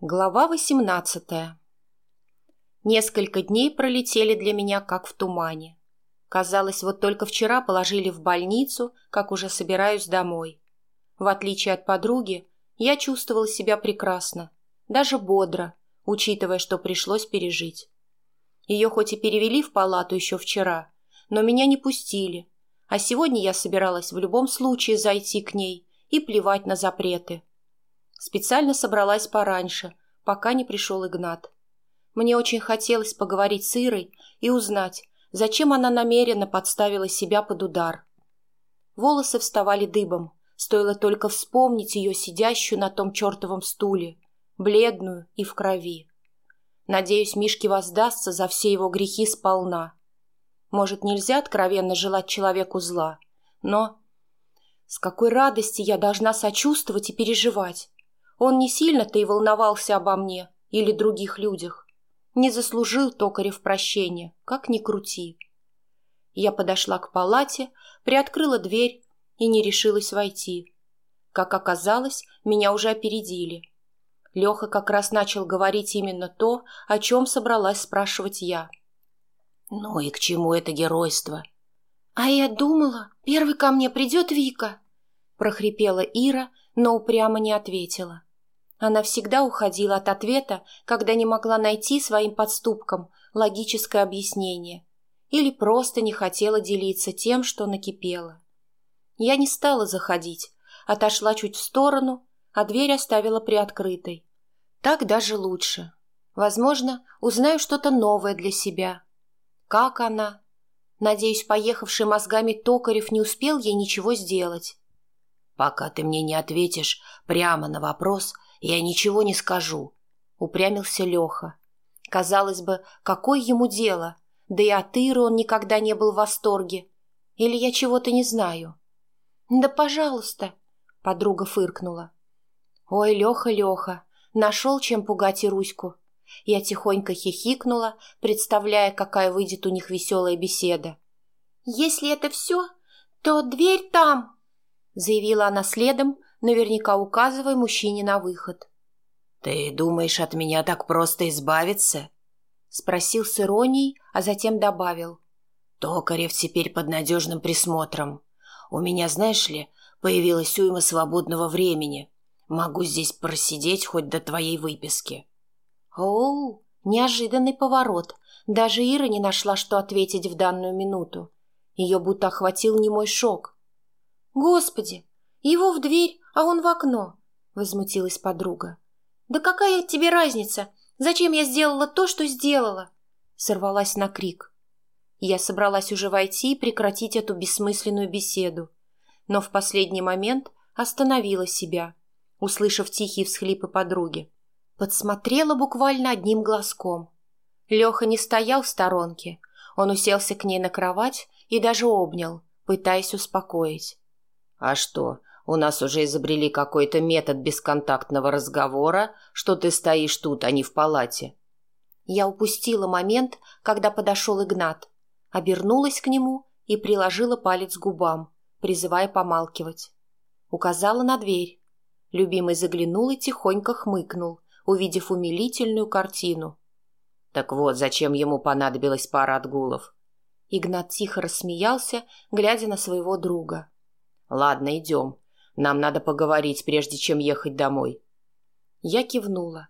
Глава восемнадцатая Несколько дней пролетели для меня как в тумане. Казалось, вот только вчера положили в больницу, как уже собираюсь домой. В отличие от подруги, я чувствовала себя прекрасно, даже бодро, учитывая, что пришлось пережить. Ее хоть и перевели в палату еще вчера, но меня не пустили, а сегодня я собиралась в любом случае зайти к ней и плевать на запреты. Специально собралась пораньше, пока не пришел Игнат. Мне очень хотелось поговорить с Ирой и узнать, зачем она намеренно подставила себя под удар. Волосы вставали дыбом, стоило только вспомнить ее сидящую на том чертовом стуле, бледную и в крови. Надеюсь, Мишке воздастся за все его грехи сполна. Может, нельзя откровенно желать человеку зла, но... С какой радости я должна сочувствовать и переживать? Он не сильно-то и волновался обо мне или других людях. Не заслужил Токарев прощения, как ни крути. Я подошла к палате, приоткрыла дверь и не решилась войти. Как оказалось, меня уже опередили. Леха как раз начал говорить именно то, о чем собралась спрашивать я. «Ну и к чему это геройство?» «А я думала, первый ко мне придет Вика», — прохрипела Ира, но упрямо не ответила. Она всегда уходила от ответа, когда не могла найти своим подступкам логическое объяснение или просто не хотела делиться тем, что накипело. Я не стала заходить, отошла чуть в сторону, а дверь оставила приоткрытой. Так даже лучше. Возможно, узнаю что-то новое для себя. Как она? Надеюсь, поехавший мозгами Токарев не успел ей ничего сделать. «Пока ты мне не ответишь прямо на вопрос, я ничего не скажу», — упрямился Леха. Казалось бы, какое ему дело? Да и от Иры он никогда не был в восторге. Или я чего-то не знаю? «Да пожалуйста», — подруга фыркнула. «Ой, Леха, Леха, нашел чем пугать Ируську». Я тихонько хихикнула, представляя, какая выйдет у них веселая беседа. «Если это все, то дверь там», — заявила она следом, наверняка указывая мужчине на выход. «Ты думаешь от меня так просто избавиться?» — спросил с иронией, а затем добавил. «Токарев теперь под надежным присмотром. У меня, знаешь ли, появилась уйма свободного времени. Могу здесь просидеть хоть до твоей выписки». «Оу, неожиданный поворот. Даже Ира не нашла, что ответить в данную минуту. Ее будто охватил немой шок. «Господи, его в дверь, а он в окно», — возмутилась подруга. «Да какая тебе разница? Зачем я сделала то, что сделала?» Сорвалась на крик. Я собралась уже войти и прекратить эту бессмысленную беседу, но в последний момент остановила себя, услышав тихие всхлипы подруги. Подсмотрела буквально одним глазком. Леха не стоял в сторонке. Он уселся к ней на кровать и даже обнял, пытаясь успокоить. «А что, у нас уже изобрели какой-то метод бесконтактного разговора, что ты стоишь тут, а не в палате?» Я упустила момент, когда подошел Игнат, обернулась к нему и приложила палец к губам, призывая помалкивать. Указала на дверь. Любимый заглянул и тихонько хмыкнул, увидев умилительную картину. Так вот, зачем ему понадобилась пара отгулов. Игнат тихо рассмеялся, глядя на своего друга. «Ладно, идем. Нам надо поговорить, прежде чем ехать домой». Я кивнула.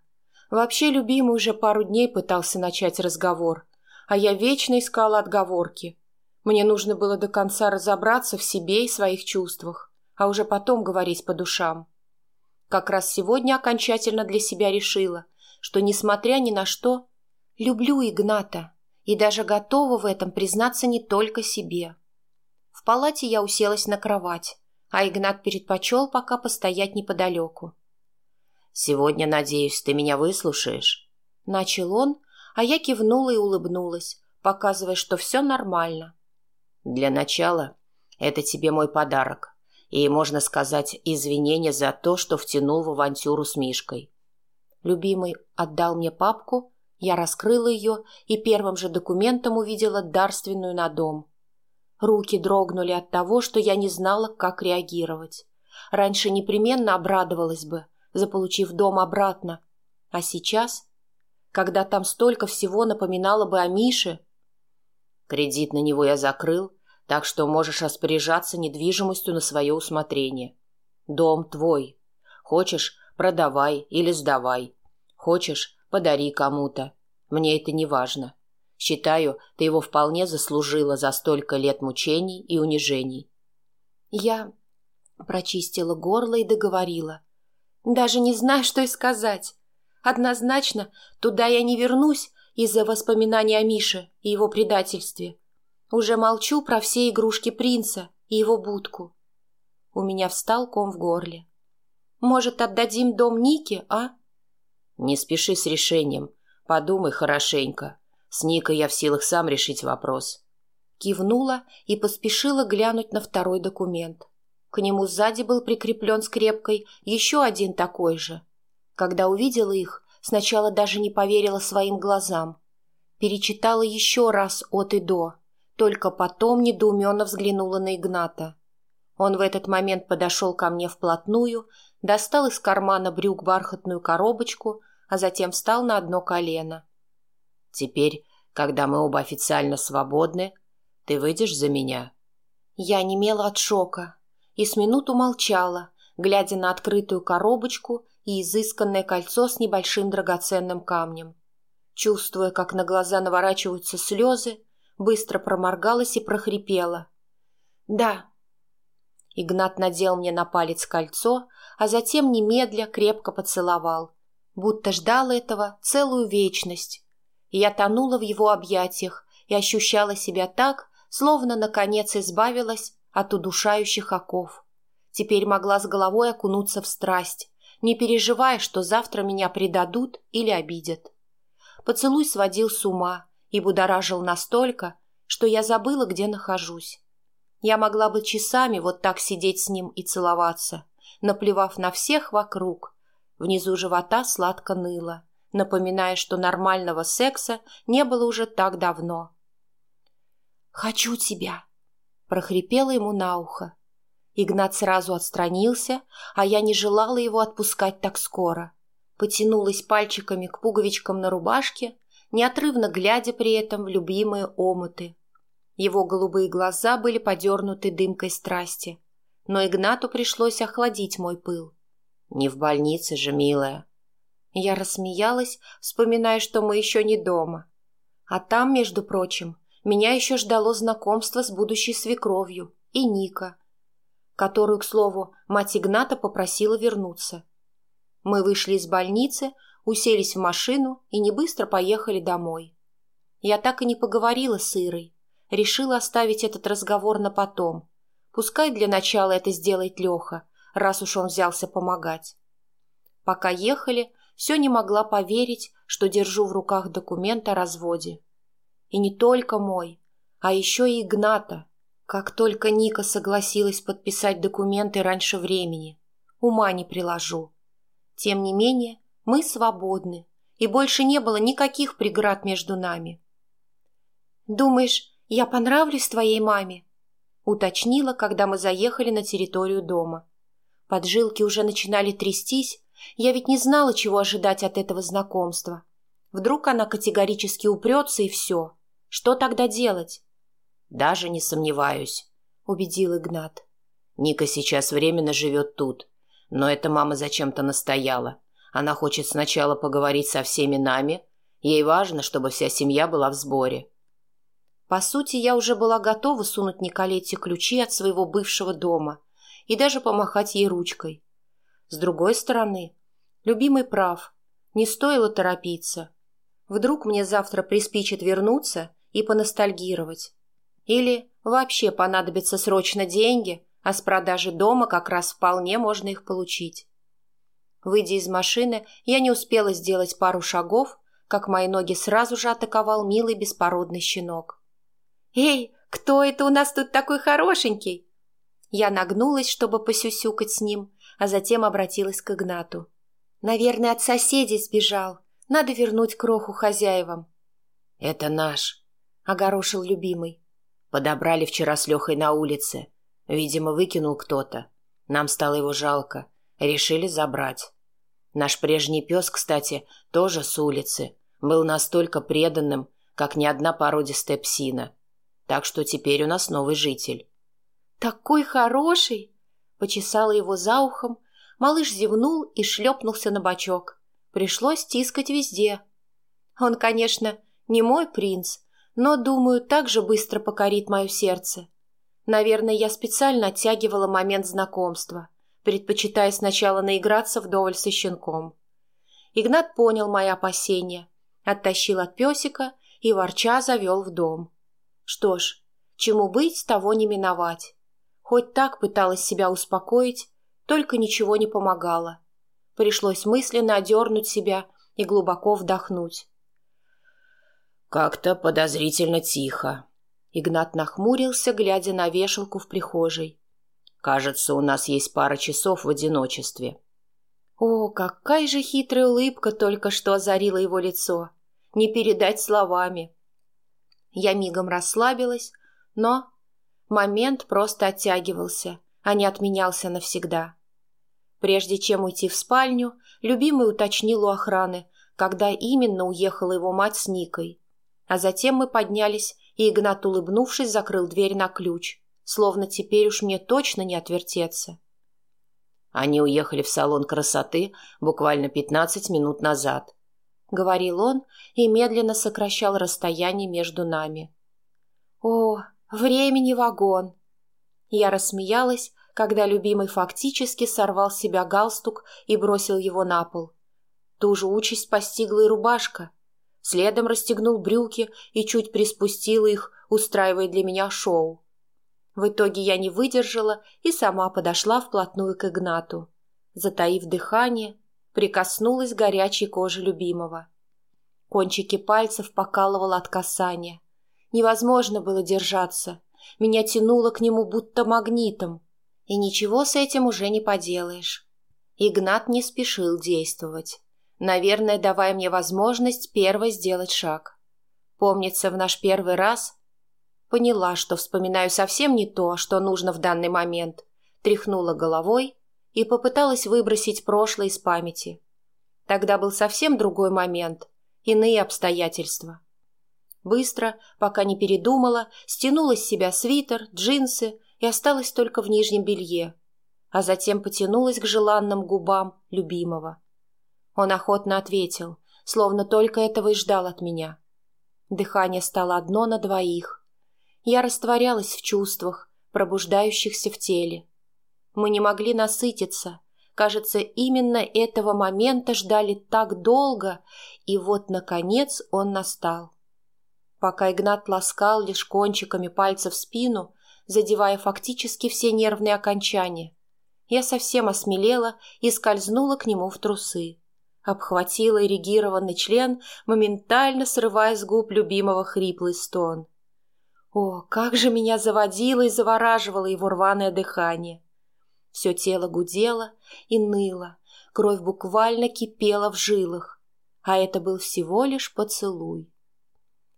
Вообще, любимый уже пару дней пытался начать разговор, а я вечно искала отговорки. Мне нужно было до конца разобраться в себе и своих чувствах, а уже потом говорить по душам. Как раз сегодня окончательно для себя решила, что, несмотря ни на что, люблю Игната и даже готова в этом признаться не только себе. В палате я уселась на кровать, а Игнат предпочел пока постоять неподалеку. «Сегодня, надеюсь, ты меня выслушаешь?» Начал он, а я кивнула и улыбнулась, показывая, что все нормально. «Для начала это тебе мой подарок и, можно сказать, извинения за то, что втянул в авантюру с Мишкой. Любимый отдал мне папку, я раскрыла ее и первым же документом увидела дарственную на дом. Руки дрогнули от того, что я не знала, как реагировать. Раньше непременно обрадовалась бы, заполучив дом обратно. А сейчас, когда там столько всего напоминало бы о Мише... Кредит на него я закрыл, так что можешь распоряжаться недвижимостью на свое усмотрение. Дом твой. Хочешь – продавай или сдавай. Хочешь – подари кому-то. Мне это не важно. Считаю, ты его вполне заслужила за столько лет мучений и унижений. Я прочистила горло и договорила. Даже не знаю, что и сказать. Однозначно, туда я не вернусь из-за воспоминаний о Мише и его предательстве. Уже молчу про все игрушки принца и его будку. У меня встал ком в горле. Может, отдадим дом Нике, а? Не спеши с решением. Подумай хорошенько. С Никой я в силах сам решить вопрос. Кивнула и поспешила глянуть на второй документ. К нему сзади был прикреплен скрепкой еще один такой же. Когда увидела их, сначала даже не поверила своим глазам. Перечитала еще раз от и до, только потом недоуменно взглянула на Игната. Он в этот момент подошел ко мне вплотную, достал из кармана брюк бархатную коробочку, а затем встал на одно колено. «Теперь, когда мы оба официально свободны, ты выйдешь за меня?» Я немела от шока и с минуту молчала, глядя на открытую коробочку и изысканное кольцо с небольшим драгоценным камнем. Чувствуя, как на глаза наворачиваются слезы, быстро проморгалась и прохрипела. «Да, Игнат надел мне на палец кольцо, а затем немедля крепко поцеловал, будто ждал этого целую вечность. Я тонула в его объятиях и ощущала себя так, словно наконец избавилась от удушающих оков. Теперь могла с головой окунуться в страсть, не переживая, что завтра меня предадут или обидят. Поцелуй сводил с ума и будоражил настолько, что я забыла, где нахожусь. Я могла бы часами вот так сидеть с ним и целоваться, наплевав на всех вокруг. Внизу живота сладко ныло, напоминая, что нормального секса не было уже так давно. «Хочу тебя!» — прохрипела ему на ухо. Игнат сразу отстранился, а я не желала его отпускать так скоро. Потянулась пальчиками к пуговичкам на рубашке, неотрывно глядя при этом в любимые омыты. Его голубые глаза были подернуты дымкой страсти. Но Игнату пришлось охладить мой пыл. «Не в больнице же, милая». Я рассмеялась, вспоминая, что мы еще не дома. А там, между прочим, меня еще ждало знакомство с будущей свекровью и Ника, которую, к слову, мать Игната попросила вернуться. Мы вышли из больницы, уселись в машину и не быстро поехали домой. Я так и не поговорила с Ирой, решила оставить этот разговор на потом. Пускай для начала это сделает Леха, раз уж он взялся помогать. Пока ехали, все не могла поверить, что держу в руках документ о разводе. И не только мой, а еще и Игната. Как только Ника согласилась подписать документы раньше времени. Ума не приложу. Тем не менее, мы свободны, и больше не было никаких преград между нами. «Думаешь, «Я понравлюсь твоей маме?» — уточнила, когда мы заехали на территорию дома. Поджилки уже начинали трястись, я ведь не знала, чего ожидать от этого знакомства. Вдруг она категорически упрется и все. Что тогда делать? «Даже не сомневаюсь», — убедил Игнат. «Ника сейчас временно живет тут, но эта мама зачем-то настояла. Она хочет сначала поговорить со всеми нами. Ей важно, чтобы вся семья была в сборе. По сути, я уже была готова сунуть Николете ключи от своего бывшего дома и даже помахать ей ручкой. С другой стороны, любимый прав, не стоило торопиться. Вдруг мне завтра приспичит вернуться и поностальгировать. Или вообще понадобятся срочно деньги, а с продажи дома как раз вполне можно их получить. Выйдя из машины, я не успела сделать пару шагов, как мои ноги сразу же атаковал милый беспородный щенок. «Эй, кто это у нас тут такой хорошенький?» Я нагнулась, чтобы посюсюкать с ним, а затем обратилась к Игнату. «Наверное, от соседей сбежал. Надо вернуть кроху хозяевам». «Это наш», — огорошил любимый. «Подобрали вчера с Лехой на улице. Видимо, выкинул кто-то. Нам стало его жалко. Решили забрать». Наш прежний пес, кстати, тоже с улицы, был настолько преданным, как ни одна породистая псина. Так что теперь у нас новый житель. «Такой хороший!» — почесала его за ухом. Малыш зевнул и шлепнулся на бочок. Пришлось тискать везде. Он, конечно, не мой принц, но, думаю, так же быстро покорит мое сердце. Наверное, я специально оттягивала момент знакомства, предпочитая сначала наиграться вдоволь со щенком. Игнат понял мои опасения, оттащил от песика и ворча завел в дом. Что ж, чему быть, того не миновать. Хоть так пыталась себя успокоить, только ничего не помогало. Пришлось мысленно одернуть себя и глубоко вдохнуть. «Как-то подозрительно тихо», Игнат нахмурился, глядя на вешалку в прихожей. «Кажется, у нас есть пара часов в одиночестве». О, какая же хитрая улыбка только что озарила его лицо. Не передать словами. Я мигом расслабилась, но момент просто оттягивался, а не отменялся навсегда. Прежде чем уйти в спальню, любимый уточнил у охраны, когда именно уехала его мать с Никой. А затем мы поднялись и Игнат, улыбнувшись, закрыл дверь на ключ, словно теперь уж мне точно не отвертеться. Они уехали в салон красоты буквально пятнадцать минут назад, — говорил он и медленно сокращал расстояние между нами. «О, времени вагон!» Я рассмеялась, когда любимый фактически сорвал с себя галстук и бросил его на пол. Ту же участь постигла и рубашка — Следом расстегнул брюки и чуть приспустил их, устраивая для меня шоу. В итоге я не выдержала и сама подошла вплотную к Игнату. Затаив дыхание, прикоснулась к горячей коже любимого. Кончики пальцев покалывало от касания. Невозможно было держаться. Меня тянуло к нему будто магнитом. И ничего с этим уже не поделаешь. Игнат не спешил действовать наверное, давая мне возможность первой сделать шаг. Помнится, в наш первый раз поняла, что вспоминаю совсем не то, что нужно в данный момент, тряхнула головой и попыталась выбросить прошлое из памяти. Тогда был совсем другой момент, иные обстоятельства. Быстро, пока не передумала, стянула с себя свитер, джинсы и осталась только в нижнем белье, а затем потянулась к желанным губам любимого. Он охотно ответил, словно только этого и ждал от меня. Дыхание стало одно на двоих. Я растворялась в чувствах, пробуждающихся в теле. Мы не могли насытиться. Кажется, именно этого момента ждали так долго, и вот, наконец, он настал. Пока Игнат ласкал лишь кончиками пальцев спину, задевая фактически все нервные окончания, я совсем осмелела и скользнула к нему в трусы обхватила эрегированный член, моментально срывая с губ любимого хриплый стон. О, как же меня заводило и завораживало его рваное дыхание! Все тело гудело и ныло, кровь буквально кипела в жилах, а это был всего лишь поцелуй.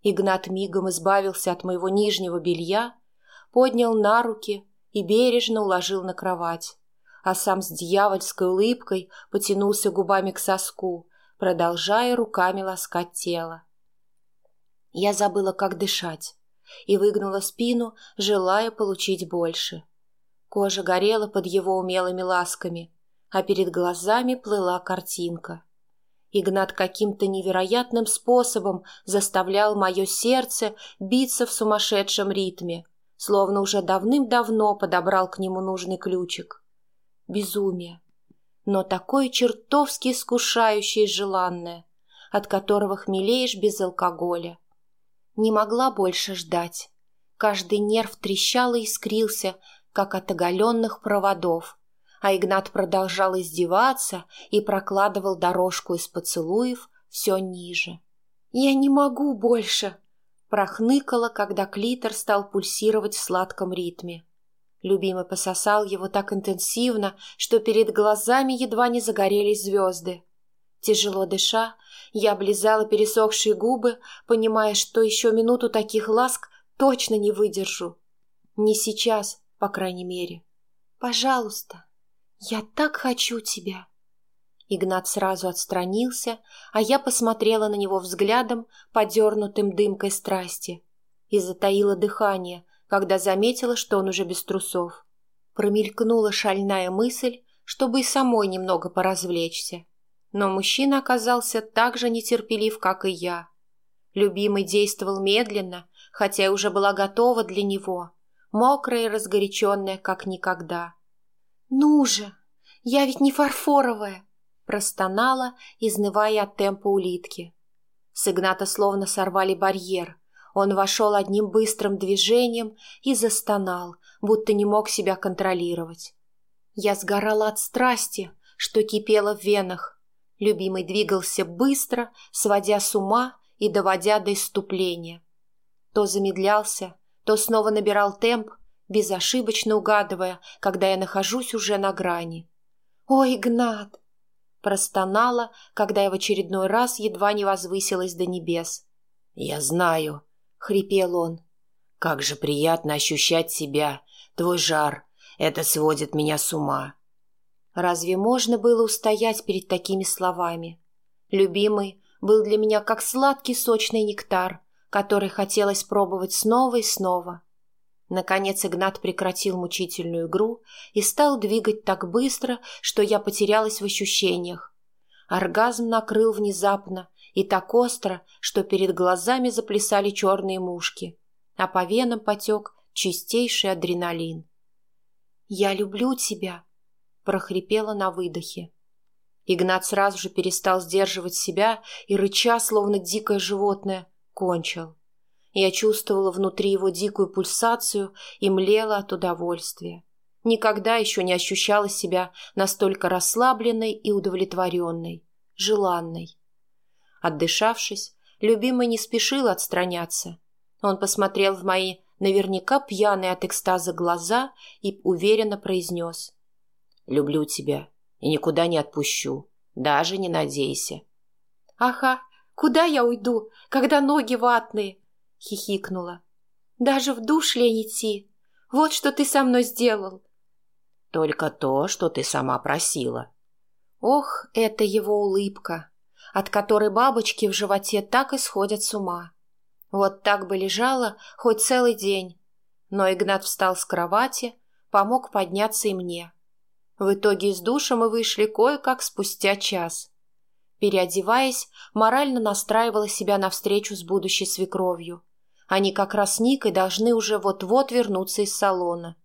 Игнат мигом избавился от моего нижнего белья, поднял на руки и бережно уложил на кровать а сам с дьявольской улыбкой потянулся губами к соску, продолжая руками ласкать тело. Я забыла, как дышать, и выгнула спину, желая получить больше. Кожа горела под его умелыми ласками, а перед глазами плыла картинка. Игнат каким-то невероятным способом заставлял мое сердце биться в сумасшедшем ритме, словно уже давным-давно подобрал к нему нужный ключик безумие, но такое чертовски искушающее и желанное, от которого хмелеешь без алкоголя. Не могла больше ждать. Каждый нерв трещал и искрился, как от оголенных проводов, а Игнат продолжал издеваться и прокладывал дорожку из поцелуев все ниже. «Я не могу больше!» прохныкала, когда клитор стал пульсировать в сладком ритме. Любимый пососал его так интенсивно, что перед глазами едва не загорелись звезды. Тяжело дыша, я облизала пересохшие губы, понимая, что еще минуту таких ласк точно не выдержу. Не сейчас, по крайней мере. Пожалуйста, я так хочу тебя. Игнат сразу отстранился, а я посмотрела на него взглядом, подернутым дымкой страсти, и затаила дыхание, когда заметила, что он уже без трусов. Промелькнула шальная мысль, чтобы и самой немного поразвлечься. Но мужчина оказался так же нетерпелив, как и я. Любимый действовал медленно, хотя и уже была готова для него, мокрая и разгоряченная, как никогда. «Ну же! Я ведь не фарфоровая!» простонала, изнывая от темпа улитки. С Игната словно сорвали барьер. Он вошел одним быстрым движением и застонал, будто не мог себя контролировать. Я сгорала от страсти, что кипело в венах. Любимый двигался быстро, сводя с ума и доводя до иступления. То замедлялся, то снова набирал темп, безошибочно угадывая, когда я нахожусь уже на грани. «Ой, Игнат!» Простонала, когда я в очередной раз едва не возвысилась до небес. «Я знаю», — хрипел он. «Как же приятно ощущать себя, твой жар. Это сводит меня с ума». Разве можно было устоять перед такими словами? Любимый был для меня как сладкий сочный нектар, который хотелось пробовать снова и снова. Наконец Игнат прекратил мучительную игру и стал двигать так быстро, что я потерялась в ощущениях. Оргазм накрыл внезапно и так остро, что перед глазами заплясали черные мушки, а по венам потек чистейший адреналин. «Я люблю тебя», — прохрипела на выдохе. Игнат сразу же перестал сдерживать себя и, рыча, словно дикое животное, кончил. Я чувствовала внутри его дикую пульсацию и млела от удовольствия. Никогда еще не ощущала себя настолько расслабленной и удовлетворенной, желанной. Отдышавшись, любимый не спешил отстраняться. Он посмотрел в мои наверняка пьяные от экстаза глаза и уверенно произнес. «Люблю тебя и никуда не отпущу, даже не надейся». «Ага, куда я уйду, когда ноги ватные?» — хихикнула. «Даже в душ лень идти. Вот что ты со мной сделал». «Только то, что ты сама просила». Ох, это его улыбка, от которой бабочки в животе так и сходят с ума. Вот так бы лежала хоть целый день. Но Игнат встал с кровати, помог подняться и мне. В итоге из душа мы вышли кое-как спустя час. Переодеваясь, морально настраивала себя на встречу с будущей свекровью. Они как раз с Никой должны уже вот-вот вернуться из салона.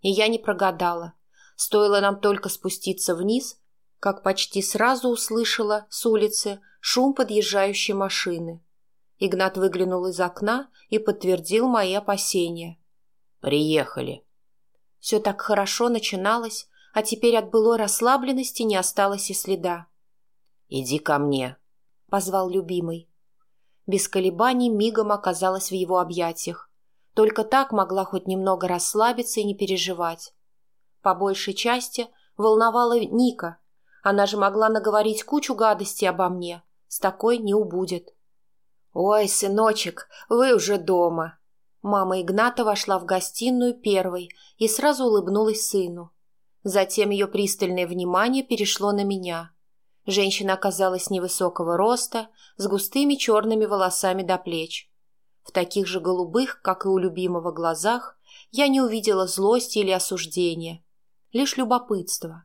И я не прогадала. Стоило нам только спуститься вниз, как почти сразу услышала с улицы шум подъезжающей машины. Игнат выглянул из окна и подтвердил мои опасения. «Приехали». Все так хорошо начиналось, а теперь от былой расслабленности не осталось и следа. «Иди ко мне», — позвал любимый. Без колебаний мигом оказалась в его объятиях. Только так могла хоть немного расслабиться и не переживать. По большей части волновала Ника. Она же могла наговорить кучу гадостей обо мне. С такой не убудет. «Ой, сыночек, вы уже дома!» Мама Игната вошла в гостиную первой и сразу улыбнулась сыну. Затем ее пристальное внимание перешло на меня. Женщина оказалась невысокого роста, с густыми черными волосами до плеч. В таких же голубых, как и у любимого, глазах я не увидела злости или осуждения, лишь любопытство.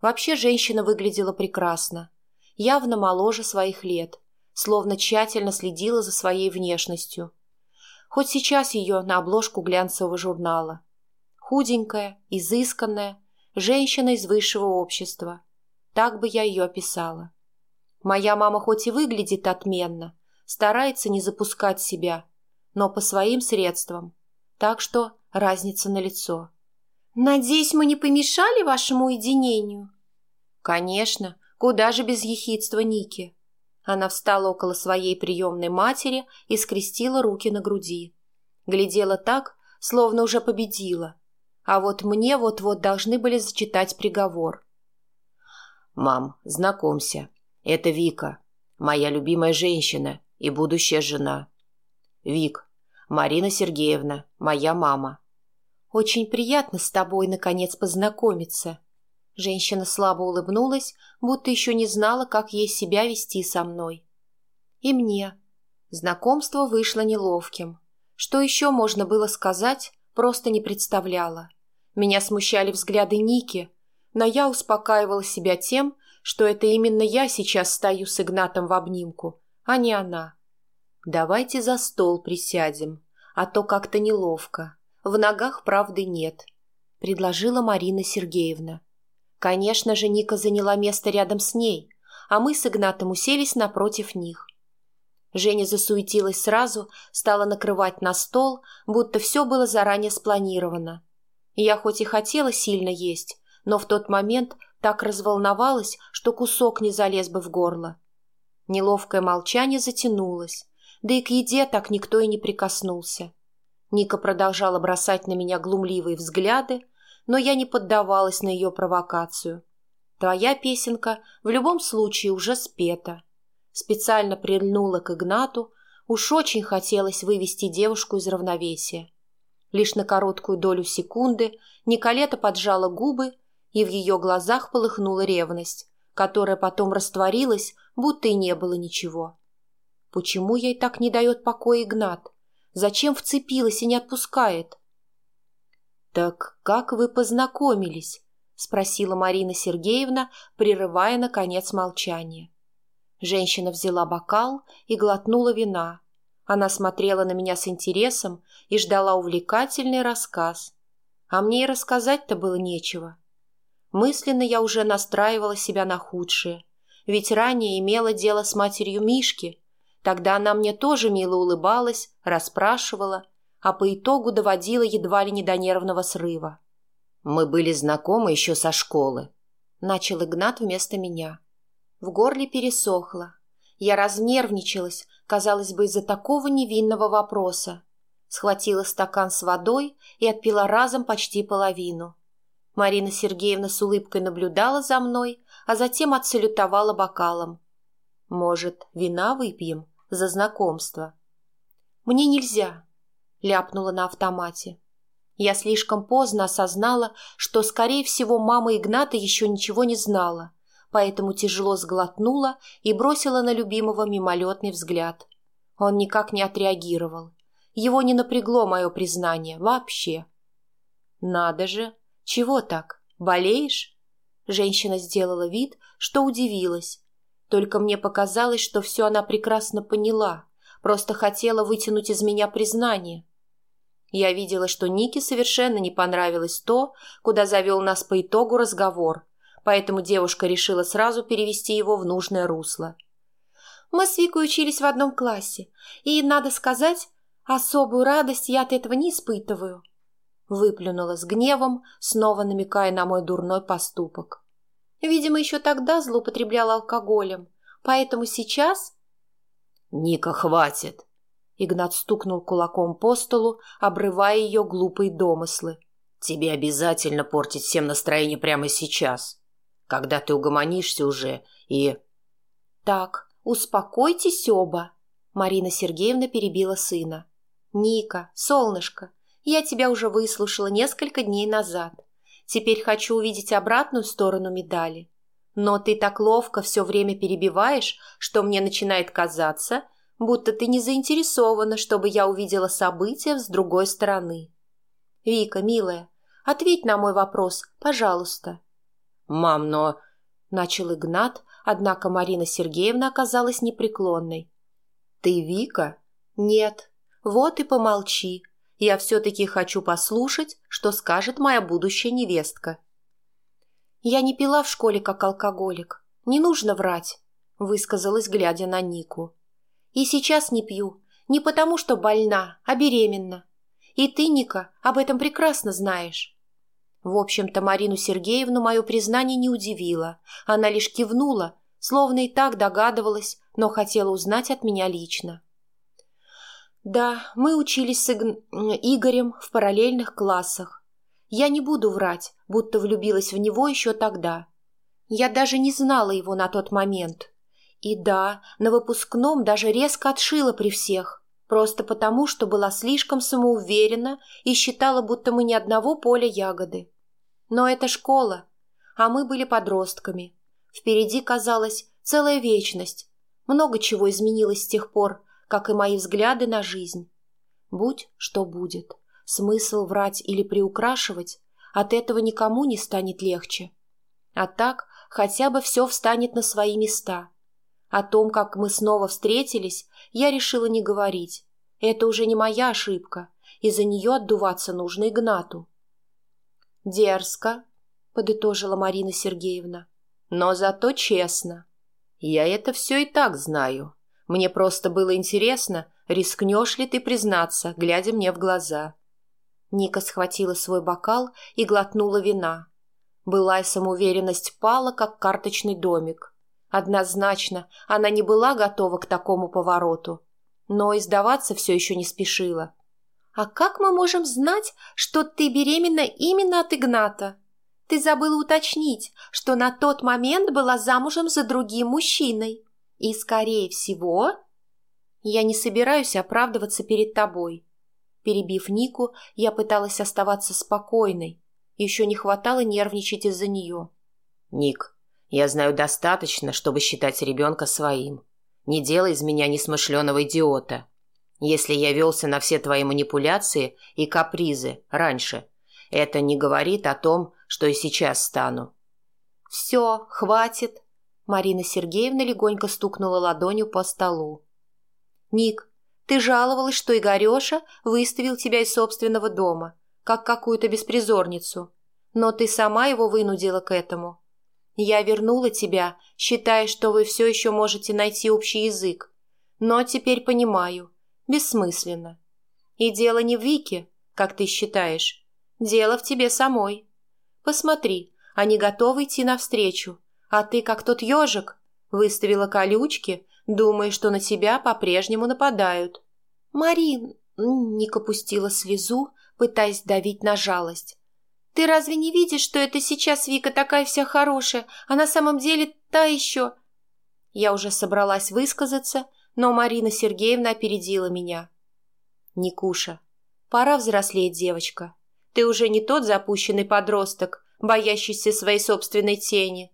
Вообще женщина выглядела прекрасно, явно моложе своих лет, словно тщательно следила за своей внешностью. Хоть сейчас ее на обложку глянцевого журнала. Худенькая, изысканная, женщина из высшего общества. Так бы я ее описала. Моя мама хоть и выглядит отменно, старается не запускать себя, но по своим средствам. Так что разница налицо. «Надеюсь, мы не помешали вашему уединению?» «Конечно, куда же без ехидства Ники?» Она встала около своей приемной матери и скрестила руки на груди. Глядела так, словно уже победила. А вот мне вот-вот должны были зачитать приговор. «Мам, знакомься, это Вика, моя любимая женщина и будущая жена. Вик, Марина Сергеевна, моя мама». «Очень приятно с тобой, наконец, познакомиться». Женщина слабо улыбнулась, будто еще не знала, как ей себя вести со мной. И мне. Знакомство вышло неловким. Что еще можно было сказать, просто не представляла. Меня смущали взгляды Ники, но я успокаивала себя тем, что это именно я сейчас стою с Игнатом в обнимку, а не она. «Давайте за стол присядем, а то как-то неловко. В ногах правды нет», — предложила Марина Сергеевна. Конечно же, Ника заняла место рядом с ней, а мы с Игнатом уселись напротив них. Женя засуетилась сразу, стала накрывать на стол, будто все было заранее спланировано. Я хоть и хотела сильно есть, но в тот момент так разволновалась, что кусок не залез бы в горло. Неловкое молчание затянулось, да и к еде так никто и не прикоснулся. Ника продолжала бросать на меня глумливые взгляды, но я не поддавалась на ее провокацию. Твоя песенка в любом случае уже спета. Специально прильнула к Игнату, уж очень хотелось вывести девушку из равновесия. Лишь на короткую долю секунды Николета поджала губы, и в ее глазах полыхнула ревность, которая потом растворилась, будто и не было ничего. Почему ей так не дает покоя Игнат? Зачем вцепилась и не отпускает? «Так как вы познакомились?» – спросила Марина Сергеевна, прерывая, наконец, молчание. Женщина взяла бокал и глотнула вина. Она смотрела на меня с интересом и ждала увлекательный рассказ. А мне и рассказать-то было нечего. Мысленно я уже настраивала себя на худшее, ведь ранее имела дело с матерью Мишки. Тогда она мне тоже мило улыбалась, расспрашивала, а по итогу доводила едва ли не до нервного срыва. «Мы были знакомы еще со школы», — начал Игнат вместо меня. В горле пересохло. Я разнервничалась, казалось бы, из-за такого невинного вопроса. Схватила стакан с водой и отпила разом почти половину. Марина Сергеевна с улыбкой наблюдала за мной, а затем отсалютовала бокалом. «Может, вина выпьем за знакомство?» «Мне нельзя», ляпнула на автомате. Я слишком поздно осознала, что, скорее всего, мама Игната еще ничего не знала, поэтому тяжело сглотнула и бросила на любимого мимолетный взгляд. Он никак не отреагировал. Его не напрягло мое признание вообще. «Надо же! Чего так? Болеешь?» Женщина сделала вид, что удивилась. Только мне показалось, что все она прекрасно поняла, просто хотела вытянуть из меня признание. Я видела, что Нике совершенно не понравилось то, куда завел нас по итогу разговор, поэтому девушка решила сразу перевести его в нужное русло. Мы с Викой учились в одном классе, и, надо сказать, особую радость я от этого не испытываю. Выплюнула с гневом, снова намекая на мой дурной поступок. Видимо, еще тогда злоупотребляла алкоголем, поэтому сейчас... «Ника, хватит!» Игнат стукнул кулаком по столу, обрывая ее глупые домыслы. «Тебе обязательно портить всем настроение прямо сейчас, когда ты угомонишься уже и...» «Так, успокойтесь оба», — Марина Сергеевна перебила сына. «Ника, солнышко, я тебя уже выслушала несколько дней назад. Теперь хочу увидеть обратную сторону медали. Но ты так ловко все время перебиваешь, что мне начинает казаться, будто ты не заинтересована, чтобы я увидела события с другой стороны. Вика, милая, ответь на мой вопрос, пожалуйста. Мам, но... Начал Игнат, однако Марина Сергеевна оказалась непреклонной. Ты Вика? Нет. Вот и помолчи. Я все-таки хочу послушать, что скажет моя будущая невестка. Я не пила в школе как алкоголик. Не нужно врать, высказалась, глядя на Нику. И сейчас не пью. Не потому, что больна, а беременна. И ты, Ника, об этом прекрасно знаешь. В общем-то, Марину Сергеевну мое признание не удивило. Она лишь кивнула, словно и так догадывалась, но хотела узнать от меня лично. Да, мы учились с Иг... Игорем в параллельных классах. Я не буду врать, будто влюбилась в него еще тогда. Я даже не знала его на тот момент. И да, на выпускном даже резко отшила при всех, просто потому, что была слишком самоуверена и считала, будто мы ни одного поля ягоды. Но это школа. а мы были подростками. Впереди казалась целая вечность. Много чего изменилось с тех пор, как и мои взгляды на жизнь. Будь что будет, смысл врать или приукрашивать, от этого никому не станет легче. А так хотя бы все встанет на свои места. О том, как мы снова встретились, я решила не говорить. Это уже не моя ошибка, и за нее отдуваться нужно Игнату. «Дерзко», — подытожила Марина Сергеевна, — «но зато честно. Я это все и так знаю. Мне просто было интересно, рискнешь ли ты признаться, глядя мне в глаза». Ника схватила свой бокал и глотнула вина. Былая самоуверенность пала, как карточный домик. Однозначно, она не была готова к такому повороту. Но издаваться все еще не спешила. «А как мы можем знать, что ты беременна именно от Игната? Ты забыла уточнить, что на тот момент была замужем за другим мужчиной. И, скорее всего...» «Я не собираюсь оправдываться перед тобой», Перебив Нику, я пыталась оставаться спокойной. Еще не хватало нервничать из-за нее. «Ник, я знаю достаточно, чтобы считать ребенка своим. Не делай из меня несмышленого идиота. Если я велся на все твои манипуляции и капризы раньше, это не говорит о том, что и сейчас стану». «Все, хватит», — Марина Сергеевна легонько стукнула ладонью по столу. «Ник, ты жаловалась, что Игореша выставил тебя из собственного дома, как какую-то беспризорницу. Но ты сама его вынудила к этому. Я вернула тебя, считая, что вы все еще можете найти общий язык. Но теперь понимаю. Бессмысленно. И дело не в Вике, как ты считаешь. Дело в тебе самой. Посмотри, они готовы идти навстречу, а ты, как тот ежик, выставила колючки думая, что на тебя по-прежнему нападают. Марин, Ника пустила слезу, пытаясь давить на жалость. Ты разве не видишь, что это сейчас Вика такая вся хорошая, а на самом деле та еще... Я уже собралась высказаться, но Марина Сергеевна опередила меня. «Никуша, пора взрослеть, девочка. Ты уже не тот запущенный подросток, боящийся своей собственной тени.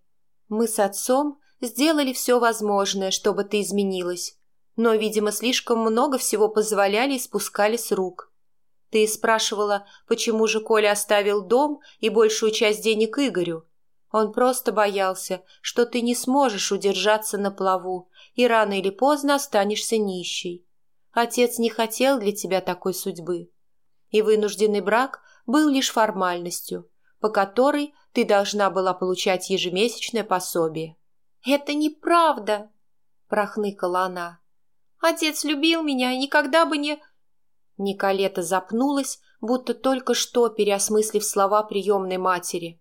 Мы с отцом сделали все возможное, чтобы ты изменилась, но, видимо, слишком много всего позволяли и спускали с рук. Ты спрашивала, почему же Коля оставил дом и большую часть денег Игорю. Он просто боялся, что ты не сможешь удержаться на плаву и рано или поздно останешься нищей. Отец не хотел для тебя такой судьбы. И вынужденный брак был лишь формальностью, по которой ты должна была получать ежемесячное пособие. «Это неправда!» – прохныкала она. «Отец любил меня и никогда бы не...» Николета запнулась, будто только что переосмыслив слова приемной матери.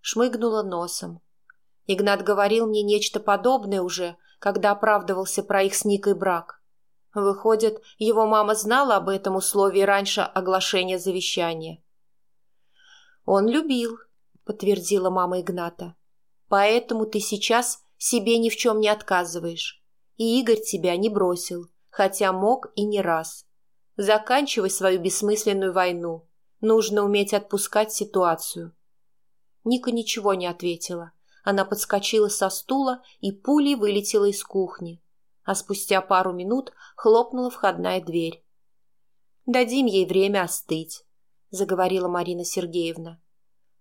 Шмыгнула носом. Игнат говорил мне нечто подобное уже, когда оправдывался про их с Никой брак. Выходит, его мама знала об этом условии раньше оглашения завещания. «Он любил», — подтвердила мама Игната. «Поэтому ты сейчас себе ни в чем не отказываешь. И Игорь тебя не бросил, хотя мог и не раз. Заканчивай свою бессмысленную войну. Нужно уметь отпускать ситуацию. Ника ничего не ответила. Она подскочила со стула и пулей вылетела из кухни. А спустя пару минут хлопнула входная дверь. «Дадим ей время остыть», — заговорила Марина Сергеевна.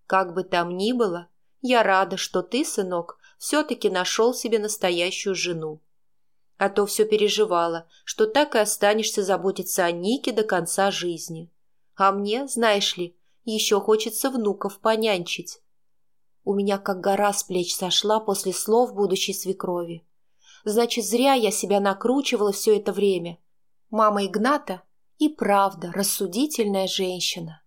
«Как бы там ни было, я рада, что ты, сынок, все-таки нашел себе настоящую жену. А то все переживала, что так и останешься заботиться о Нике до конца жизни. А мне, знаешь ли, еще хочется внуков понянчить. У меня как гора с плеч сошла после слов будущей свекрови. Значит, зря я себя накручивала все это время. Мама Игната и правда рассудительная женщина.